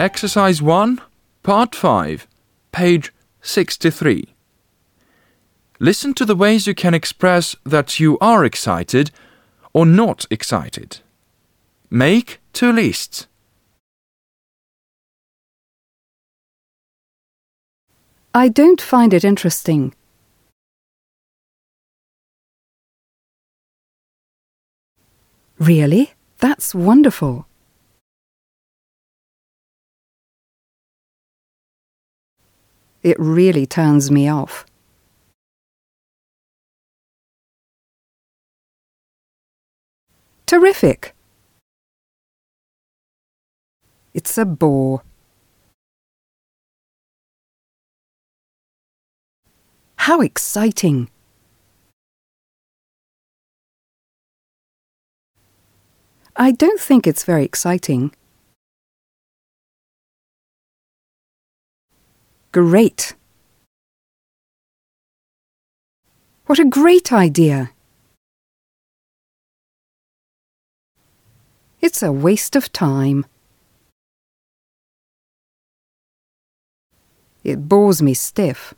Exercise 1, Part 5, page 63. Listen to the ways you can express that you are excited or not excited. Make two lists. I don't find it interesting. Really? That's wonderful. It really turns me off. Terrific. It's a bore. How exciting! I don't think it's very exciting. Great! What a great idea! It's a waste of time. It bores me stiff.